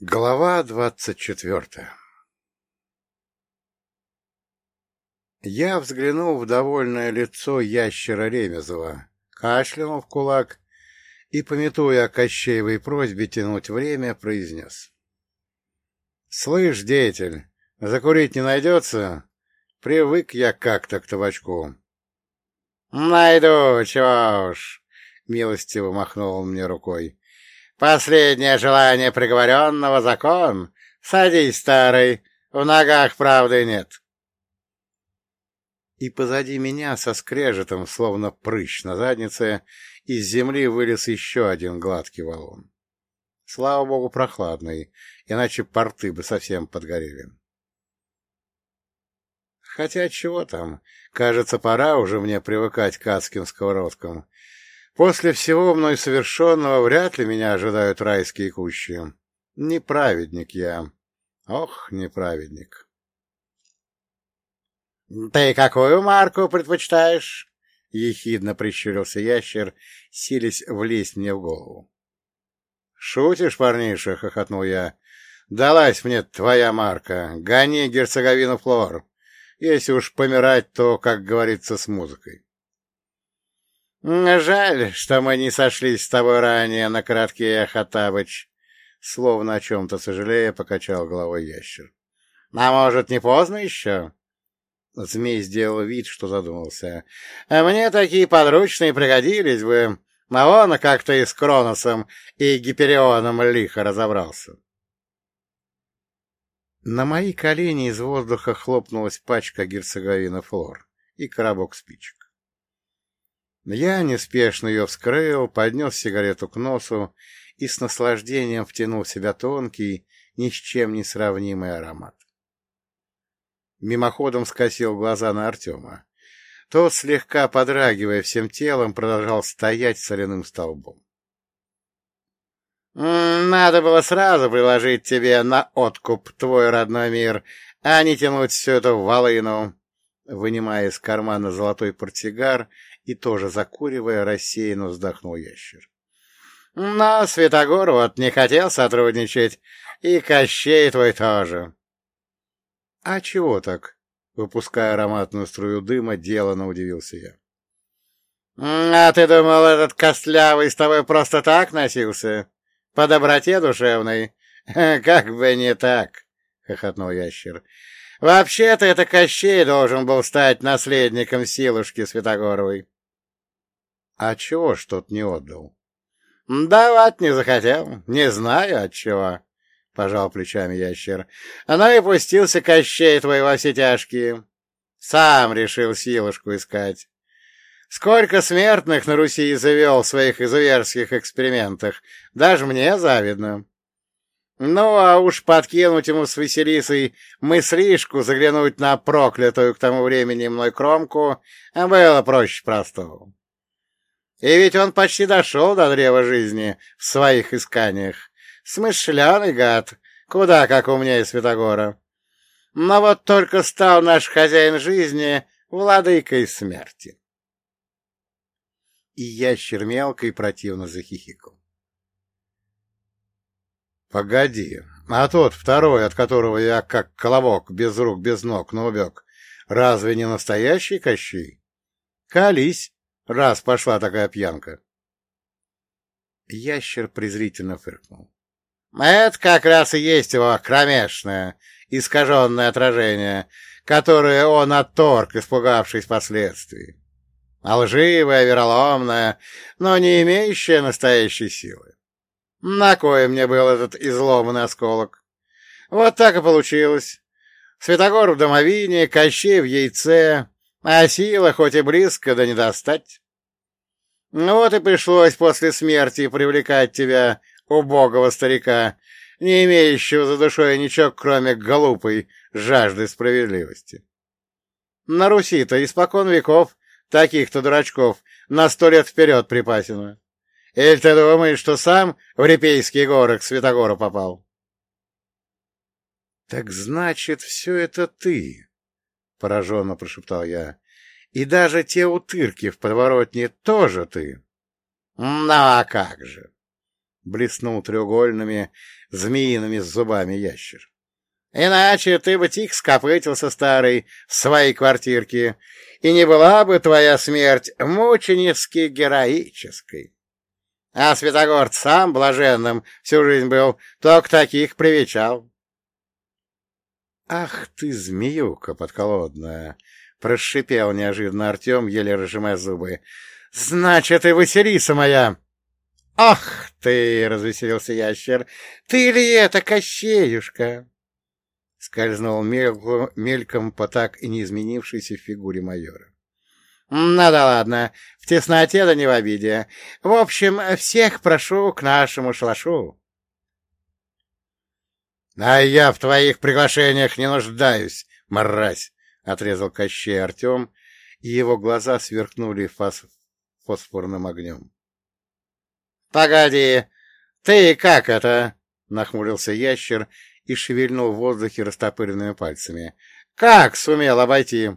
Глава двадцать четвертая Я взглянул в довольное лицо ящера Ремезова, кашлянул в кулак и, пометуя о Кощеевой просьбе тянуть время, произнес. — Слышь, деятель, закурить не найдется? Привык я как-то к табачку. — Найду, чего уж, — милостиво махнул он мне рукой. Последнее желание приговоренного — закон. Садись, старый, в ногах правды нет. И позади меня со скрежетом, словно прыщ на заднице, из земли вылез еще один гладкий валун. Слава богу, прохладный, иначе порты бы совсем подгорели. Хотя чего там, кажется, пора уже мне привыкать к адским сковородкам. После всего мной совершенного вряд ли меня ожидают райские кущи. Неправедник я. Ох, неправедник. — Ты какую марку предпочитаешь? — ехидно прищурился ящер, силясь влезть мне в голову. — Шутишь, парниша? — хохотнул я. — Далась мне твоя марка. Гони герцоговину Флор. Если уж помирать, то, как говорится, с музыкой. «Жаль, что мы не сошлись с тобой ранее на коротке, Хатабыч», — словно о чем-то сожалея, покачал головой ящер. «А может, не поздно еще?» Змей сделал вид, что задумался. «А мне такие подручные пригодились бы. А он как-то и с Кроносом, и Гиперионом лихо разобрался». На мои колени из воздуха хлопнулась пачка герцоговина флор и коробок спичек. Я неспешно ее вскрыл, поднес сигарету к носу и с наслаждением втянул в себя тонкий, ни с чем не сравнимый аромат. Мимоходом скосил глаза на Артема. Тот, слегка подрагивая всем телом, продолжал стоять соляным столбом. «Надо было сразу приложить тебе на откуп твой родной мир, а не тянуть всю эту волыну!» Вынимая из кармана золотой портсигар и тоже закуривая, рассеянно вздохнул ящер. — Но Святогор вот не хотел сотрудничать, и Кощей твой тоже. — А чего так? — выпуская ароматную струю дыма, делано удивился я. — А ты думал, этот костлявый с тобой просто так носился? По доброте душевной? Как бы не так, — хохотнул ящер. — Вообще-то это Кощей должен был стать наследником силушки Святогоровой. — А чего ж тот не отдал? — Давать не захотел. Не знаю, отчего, — пожал плечами ящер. — Но и пустился Кощей твой во все тяжкие. Сам решил силушку искать. Сколько смертных на Руси завел в своих изуверских экспериментах. Даже мне завидно. Ну, а уж подкинуть ему с Василисой мыслишку заглянуть на проклятую к тому времени мной кромку было проще простого. И ведь он почти дошел до древа жизни в своих исканиях. Смышленый гад, куда как умнее Святогора. Но вот только стал наш хозяин жизни владыкой смерти. И ящер мелко и противно захихикал. Погоди, а тот второй, от которого я как колобок, без рук, без ног, но убег, разве не настоящий Кощей? Колись, раз пошла такая пьянка. Ящер презрительно фыркнул. Это как раз и есть его кромешное, искаженное отражение, которое он отторг, испугавшись последствий. Лживое, вероломное, но не имеющее настоящей силы. На кое мне был этот изломанный осколок? Вот так и получилось. Святогор в домовине, Кощей в яйце, а сила хоть и близко, да не достать. Ну вот и пришлось после смерти привлекать тебя, убогого старика, не имеющего за душой ничего, кроме глупой жажды справедливости. На Руси-то испокон веков таких-то дурачков на сто лет вперед припасено. Или ты думаешь, что сам в Репейские горы к Святогору попал? — Так значит, все это ты, — пораженно прошептал я. — И даже те утырки в подворотне тоже ты? — Ну, а как же? блеснул треугольными змеиными зубами ящер. Иначе ты бы тихо скопытился, старый, в своей квартирке, и не была бы твоя смерть мученически героической. А Святогорд сам блаженным всю жизнь был, только таких привечал. — Ах ты, змеюка подколодная! — прошипел неожиданно Артем, еле разжимая зубы. — Значит, и Василиса моя! — Ах ты! — развеселился ящер. — Ты ли это, Кощеюшка? скользнул мельком по так и не изменившейся фигуре майора. — Ну да ладно, в тесноте да не в обиде. В общем, всех прошу к нашему шалашу. — А я в твоих приглашениях не нуждаюсь, мразь! — отрезал Кощей Артем, и его глаза сверкнули фос фосфорным огнем. — Погоди, ты как это? — нахмурился ящер и шевельнул в воздухе растопыренными пальцами. — Как сумел обойти?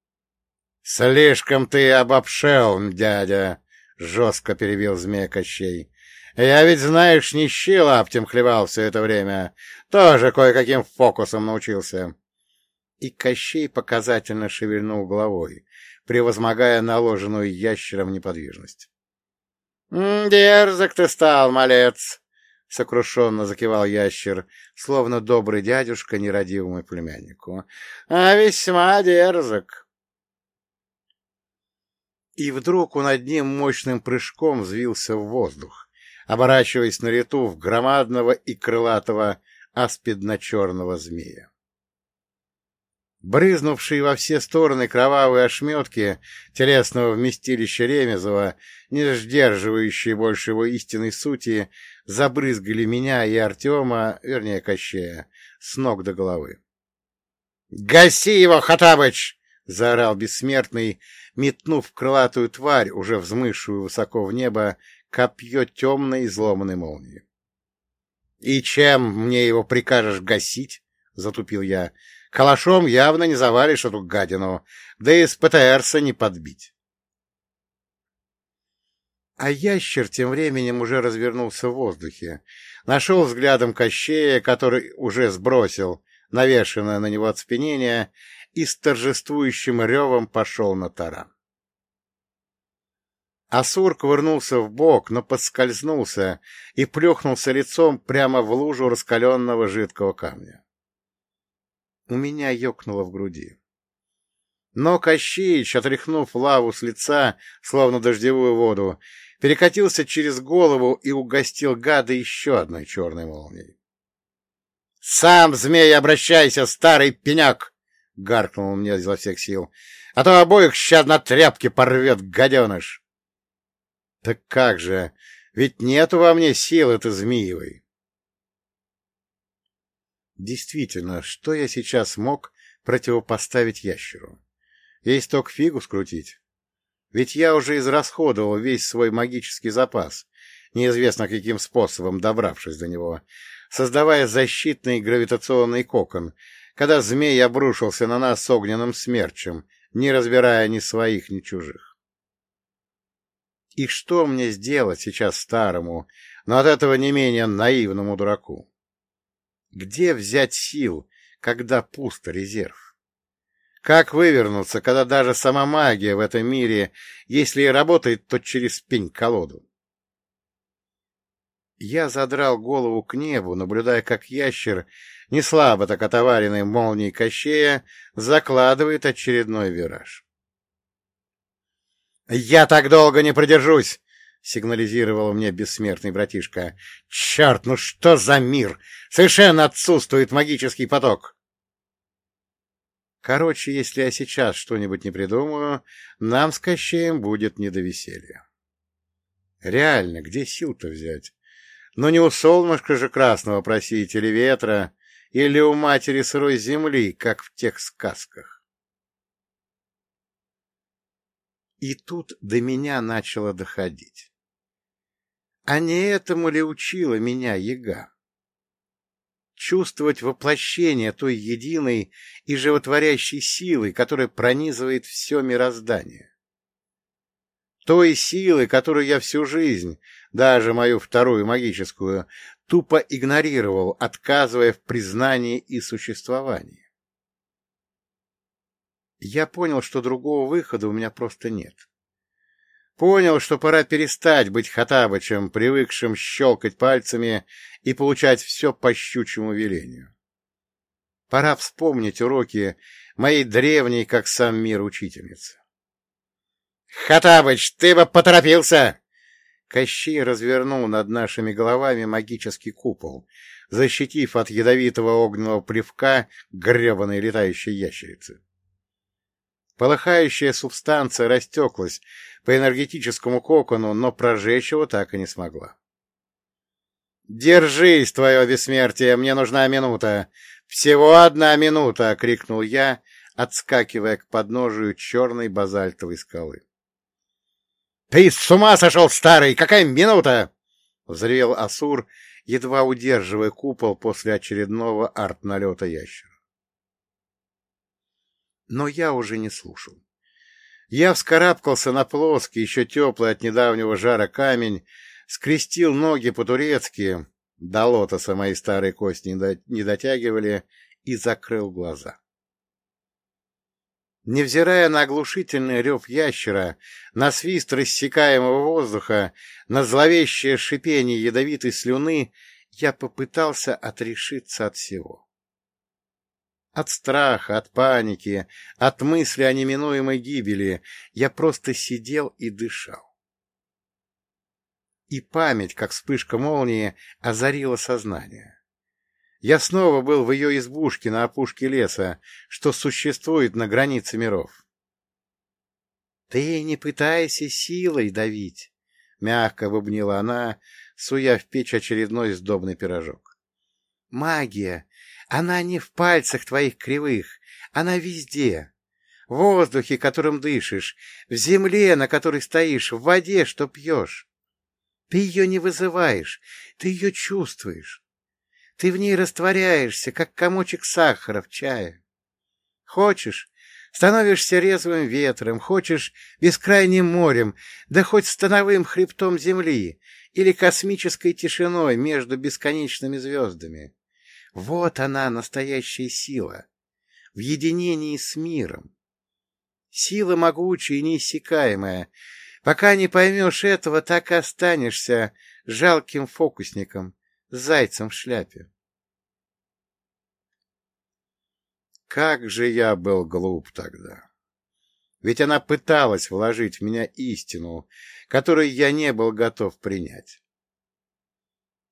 — Слишком ты обобшел, дядя! — жестко перебил змея Кощей. — Я ведь, знаешь, не щи лаптем хлевал все это время. Тоже кое-каким фокусом научился. И Кощей показательно шевельнул головой, превозмогая наложенную ящером неподвижность. — Дерзок ты стал, малец! — сокрушенно закивал ящер, словно добрый дядюшка нерадивому племяннику. — А весьма дерзок. И вдруг он одним мощным прыжком взвился в воздух, оборачиваясь на лету в громадного и крылатого аспидно-черного змея. Брызнувшие во все стороны кровавые ошметки телесного вместилища Ремезова, не сдерживающие больше его истинной сути, забрызгали меня и Артема, вернее, Кощея, с ног до головы. — Гаси его, Хатабыч! — заорал бессмертный, метнув крылатую тварь, уже взмывшую высоко в небо, копье темной изломанной молнии. — И чем мне его прикажешь гасить? — затупил я. — Калашом явно не завалишь эту гадину, да и с ПТРса не подбить. А ящер тем временем уже развернулся в воздухе, нашел взглядом Кощея, который уже сбросил навешенное на него оцепенение, и с торжествующим ревом пошел на таран. Асур ковырнулся в бок, но подскользнулся и плюхнулся лицом прямо в лужу раскаленного жидкого камня. У меня ёкнуло в груди. Но Кощеич, отряхнув лаву с лица, словно дождевую воду, перекатился через голову и угостил гада еще одной черной молнией. — Сам, змей, обращайся, старый пеняк! — гаркнул мне изо всех сил. — А то обоих ща на тряпке порвет гаденыш! — Так как же, ведь нету во мне силы этой змеевой. Действительно, что я сейчас мог противопоставить ящеру? Есть только фигу скрутить. Ведь я уже израсходовал весь свой магический запас, неизвестно каким способом добравшись до него, создавая защитный гравитационный кокон, когда змей обрушился на нас огненным смерчем, не разбирая ни своих, ни чужих. И что мне сделать сейчас старому, но от этого не менее наивному дураку? Где взять сил, когда пусто резерв? Как вывернуться, когда даже сама магия в этом мире, если и работает, то через пень-колоду? Я задрал голову к небу, наблюдая, как ящер, не слабо так отоваренный молнией Кощея, закладывает очередной вираж. «Я так долго не продержусь!» — сигнализировал мне бессмертный братишка. «Черт, ну что за мир! Совершенно отсутствует магический поток!» Короче, если я сейчас что-нибудь не придумаю, нам с Кощеем будет не до веселья. Реально, где сил-то взять? Ну не у солнышка же красного просить, или ветра, или у матери сырой земли, как в тех сказках. И тут до меня начало доходить. А не этому ли учила меня яга? чувствовать воплощение той единой и животворящей силы, которая пронизывает все мироздание. той силы, которую я всю жизнь, даже мою вторую магическую, тупо игнорировал, отказывая в признании и существовании. Я понял, что другого выхода у меня просто нет. Понял, что пора перестать быть Хатабычем, привыкшим щелкать пальцами и получать все по щучьему велению. Пора вспомнить уроки моей древней, как сам мир, учительницы. — Хатабыч, ты бы поторопился! Кощей развернул над нашими головами магический купол, защитив от ядовитого огненного плевка гребаной летающей ящерицы. Полыхающая субстанция растеклась по энергетическому кокону, но прожечь его так и не смогла. «Держись, твое бессмертие! Мне нужна минута! Всего одна минута!» — крикнул я, отскакивая к подножию черной базальтовой скалы. «Ты с ума сошел, старый! Какая минута!» — взревел Асур, едва удерживая купол после очередного арт-налета ящера. Но я уже не слушал. Я вскарабкался на плоский, еще теплый от недавнего жара камень, скрестил ноги по-турецки, до лотоса мои старые кости не дотягивали, и закрыл глаза. Невзирая на оглушительный рев ящера, на свист рассекаемого воздуха, на зловещее шипение ядовитой слюны, я попытался отрешиться от всего. От страха, от паники, от мысли о неминуемой гибели я просто сидел и дышал. И память, как вспышка молнии, озарила сознание. Я снова был в ее избушке на опушке леса, что существует на границе миров. — Ты не пытайся силой давить, — мягко бубнила она, суя в печь очередной сдобный пирожок. — Магия, она не в пальцах твоих кривых, она везде. В воздухе, которым дышишь, в земле, на которой стоишь, в воде, что пьешь. Ты ее не вызываешь, ты ее чувствуешь. Ты в ней растворяешься, как комочек сахара в чае. Хочешь, становишься резвым ветром, хочешь бескрайним морем, да хоть становым хребтом земли или космической тишиной между бесконечными звездами. Вот она, настоящая сила, в единении с миром. Сила могучая и неиссякаемая. Пока не поймешь этого, так и останешься жалким фокусником, зайцем в шляпе. Как же я был глуп тогда! Ведь она пыталась вложить в меня истину, которую я не был готов принять.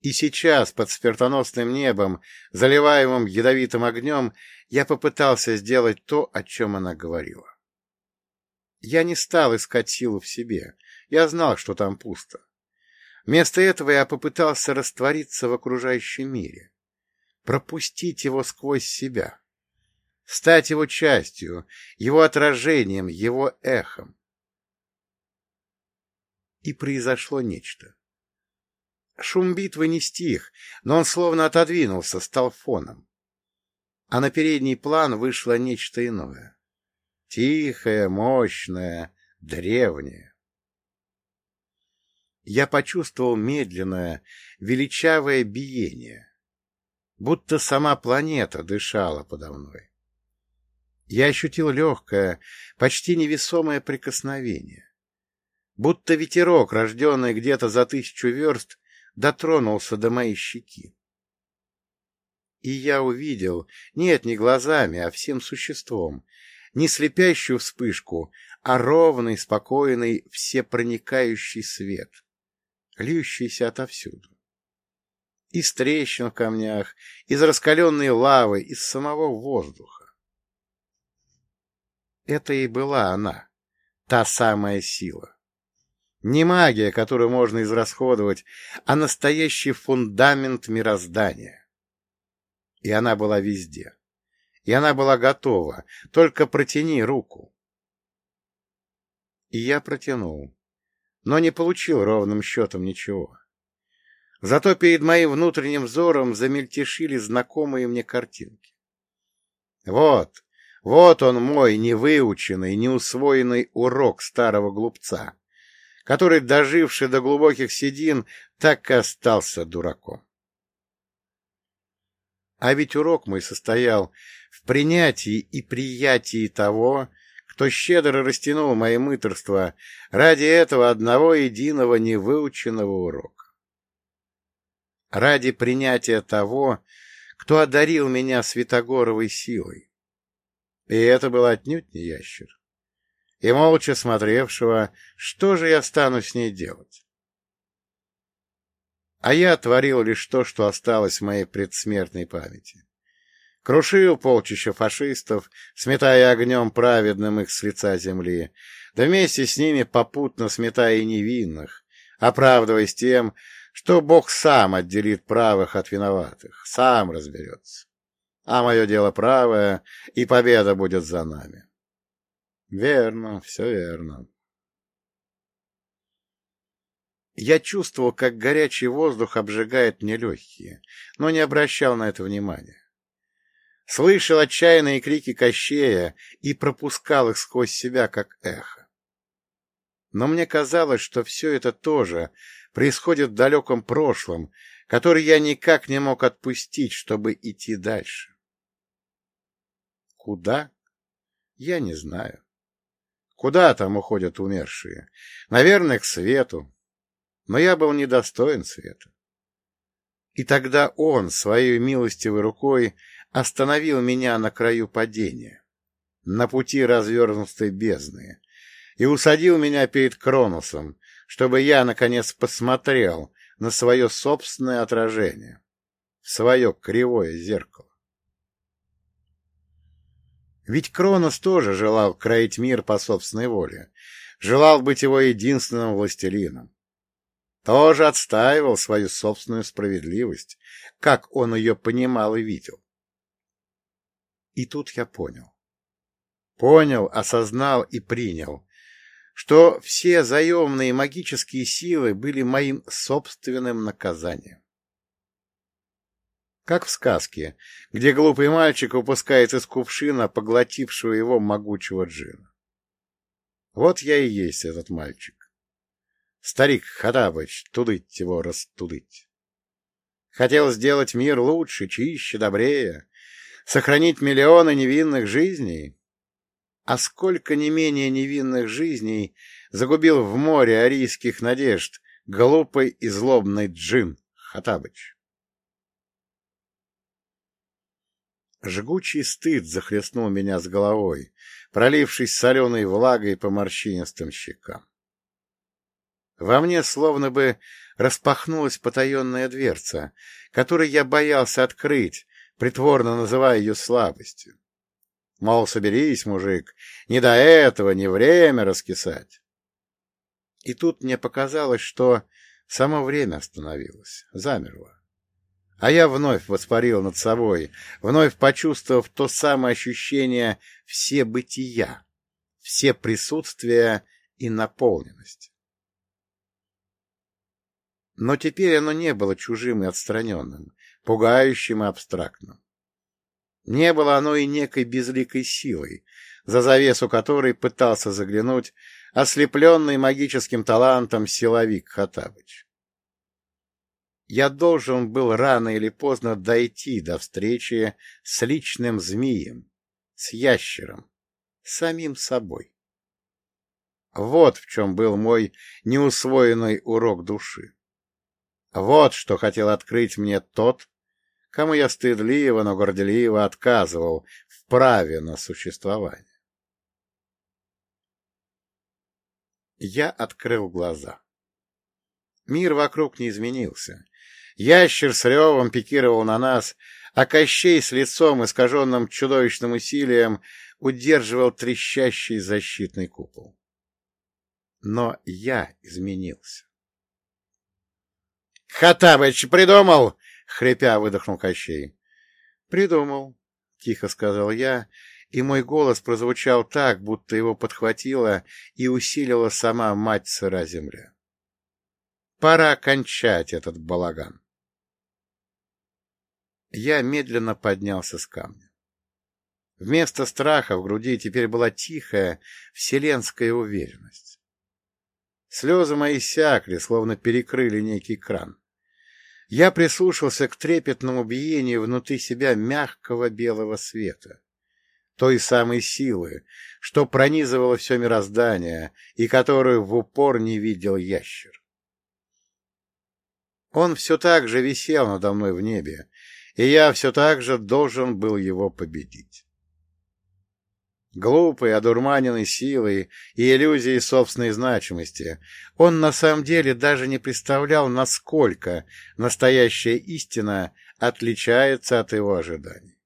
И сейчас, под смертоносным небом, заливаемым ядовитым огнем, я попытался сделать то, о чем она говорила. Я не стал искать силу в себе, я знал, что там пусто. Вместо этого я попытался раствориться в окружающем мире, пропустить его сквозь себя стать его частью, его отражением, его эхом. И произошло нечто. Шум битвы не стих, но он словно отодвинулся, стал фоном. А на передний план вышло нечто иное. Тихое, мощное, древнее. Я почувствовал медленное, величавое биение, будто сама планета дышала подо мной. Я ощутил легкое, почти невесомое прикосновение. Будто ветерок, рожденный где-то за тысячу верст, дотронулся до моей щеки. И я увидел, нет, не глазами, а всем существом, не слепящую вспышку, а ровный, спокойный, всепроникающий свет, льющийся отовсюду. Из трещин в камнях, из раскаленной лавы, из самого воздуха. Это и была она, та самая сила. Не магия, которую можно израсходовать, а настоящий фундамент мироздания. И она была везде. И она была готова. Только протяни руку. И я протянул, но не получил ровным счетом ничего. Зато перед моим внутренним взором замельтешили знакомые мне картинки. Вот, вот он мой невыученный, неусвоенный урок старого глупца. Который, доживший до глубоких седин, так и остался дураком. А ведь урок мой состоял в принятии и приятии того, кто щедро растянул мои мыторства ради этого одного единого невыученного урока. Ради принятия того, кто одарил меня святогоровой силой. И это был отнюдь не ящер. И молча смотревшего, что же я стану с ней делать. А я творил лишь то, что осталось в моей предсмертной памяти. Крушил полчища фашистов, сметая огнем праведным их с лица земли, да вместе с ними попутно сметая и невинных, оправдываясь тем, что Бог сам отделит правых от виноватых, сам разберется. А мое дело правое, и победа будет за нами. Верно, все верно. Я чувствовал, как горячий воздух обжигает мне легкие, но не обращал на это внимания. Слышал отчаянные крики Кощея и пропускал их сквозь себя, как эхо. Но мне казалось, что все это тоже происходит в далеком прошлом, который я никак не мог отпустить, чтобы идти дальше. Куда? Я не знаю. Куда там уходят умершие? Наверное, к свету, но я был недостоин света. И тогда он своей милостивой рукой остановил меня на краю падения, на пути развернутой бездны, и усадил меня перед Кроносом, чтобы я, наконец, посмотрел на свое собственное отражение, в свое кривое зеркало. Ведь Кронос тоже желал кроить мир по собственной воле, желал быть его единственным властелином тоже отстаивал свою собственную справедливость, как он ее понимал и видел. И тут я понял. Понял, осознал и принял, что все заемные магические силы были моим собственным наказанием. Как в сказке, где глупый мальчик упускает из кувшина поглотившего его могучего джина. Вот я и есть этот мальчик. Старик Хатабыч, тудыть его растудыть. Хотел сделать мир лучше, чище, добрее, сохранить миллионы невинных жизней. А сколько не менее невинных жизней загубил в море арийских надежд глупый и злобный джин Хатабыч. Жгучий стыд захлестнул меня с головой, пролившись соленой влагой по морщинистым щекам. Во мне словно бы распахнулась потаенная дверца, которой я боялся открыть, притворно называя ее слабостью. Мол, соберись, мужик, не до этого, не время раскисать. И тут мне показалось, что само время остановилось, замерло. А я вновь воспарил над собой, вновь почувствовав то самое ощущение все бытия, все присутствия и наполненность. Но теперь оно не было чужим и отстраненным, пугающим и абстрактным. Не было оно и некой безликой силой, за завесу которой пытался заглянуть ослепленный магическим талантом силовик Хатабыч. Я должен был рано или поздно дойти до встречи с личным змеем, с ящером, самим собой. Вот в чем был мой неусвоенный урок души. Вот что хотел открыть мне тот, кому я стыдливо, но горделиво отказывал в праве на существование. Я открыл глаза. Мир вокруг не изменился. Ящер с ревом пикировал на нас, а Кощей с лицом, искаженным чудовищным усилием, удерживал трещащий защитный купол. Но я изменился. — Хатабыч, придумал! — хрипя выдохнул Кощей. — Придумал, — тихо сказал я, и мой голос прозвучал так, будто его подхватила и усилила сама мать сыра земля. Пора кончать этот балаган. Я медленно поднялся с камня. Вместо страха в груди теперь была тихая вселенская уверенность. Слезы мои сякли, словно перекрыли некий кран. Я прислушался к трепетному биению внутри себя мягкого белого света, той самой силы, что пронизывало все мироздание и которую в упор не видел ящер. Он все так же висел надо мной в небе, и я все так же должен был его победить. Глупый, одурманенный силой и иллюзией собственной значимости, он на самом деле даже не представлял, насколько настоящая истина отличается от его ожиданий.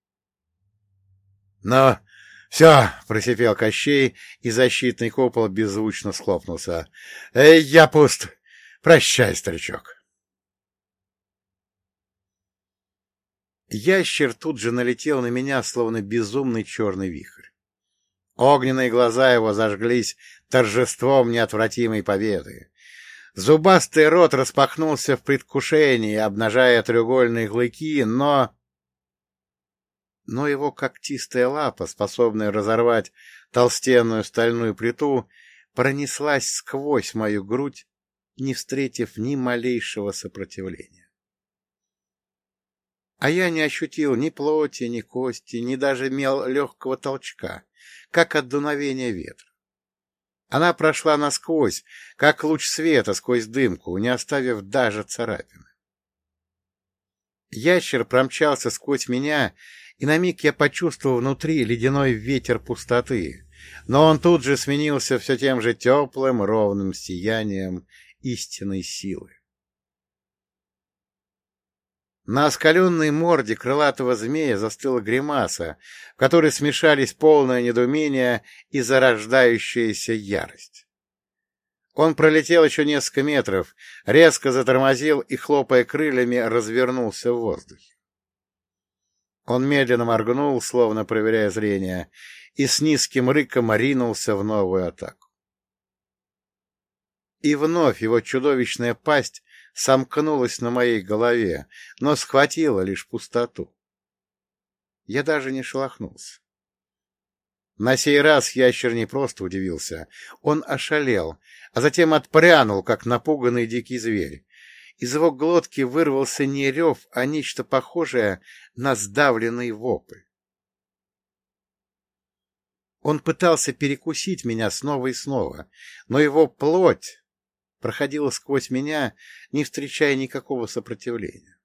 Но все, — просипел Кощей, и защитный купол беззвучно схлопнулся. — Эй, я пуст! Прощай, старичок! Ящер тут же налетел на меня, словно безумный черный вихрь. Огненные глаза его зажглись торжеством неотвратимой победы. Зубастый рот распахнулся в предвкушении, обнажая треугольные клыки, но... Но его когтистая лапа, способная разорвать толстенную стальную плиту, пронеслась сквозь мою грудь, не встретив ни малейшего сопротивления. А я не ощутил ни плоти, ни кости, ни даже мел легкого толчка, как от дуновения ветра. Она прошла насквозь, как луч света сквозь дымку, не оставив даже царапины. Ящер промчался сквозь меня, и на миг я почувствовал внутри ледяной ветер пустоты, но он тут же сменился все тем же теплым, ровным сиянием истинной силы. На оскаленной морде крылатого змея застыла гримаса, в которой смешались полное недоумение и зарождающаяся ярость. Он пролетел еще несколько метров, резко затормозил и, хлопая крыльями, развернулся в воздухе. Он медленно моргнул, словно проверяя зрение, и с низким рыком ринулся в новую атаку. И вновь его чудовищная пасть сомкнулась на моей голове, но схватила лишь пустоту. Я даже не шелохнулся. На сей раз ящер не просто удивился, он ошалел, а затем отпрянул, как напуганный дикий зверь. Из его глотки вырвался не рев, а нечто похожее на сдавленный вопль. Он пытался перекусить меня снова и снова, но его плоть, проходила сквозь меня, не встречая никакого сопротивления.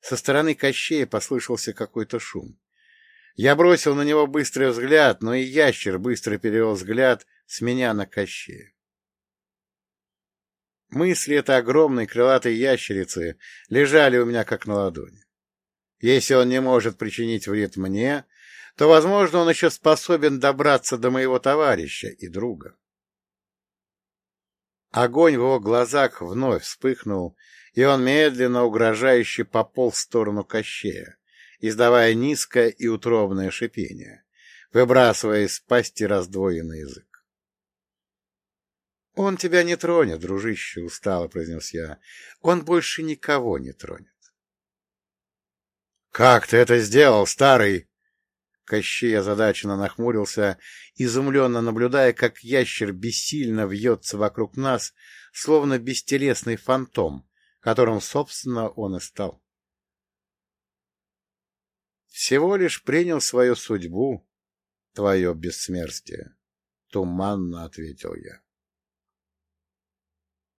Со стороны Кощея послышался какой-то шум. Я бросил на него быстрый взгляд, но и ящер быстро перевел взгляд с меня на Кощея. Мысли этой огромной крылатой ящерицы лежали у меня как на ладони. Если он не может причинить вред мне, то, возможно, он еще способен добраться до моего товарища и друга. Огонь в его глазах вновь вспыхнул, и он медленно, угрожающе пополз в сторону Кощея, издавая низкое и утробное шипение, выбрасывая из пасти раздвоенный язык. — Он тебя не тронет, дружище, — устало произнес я. — Он больше никого не тронет. — Как ты это сделал, старый? Кощей озадаченно нахмурился, изумленно наблюдая, как ящер бессильно вьется вокруг нас, словно бестелесный фантом, которым, собственно, он и стал. Всего лишь принял свою судьбу, твое бессмертие, — туманно ответил я.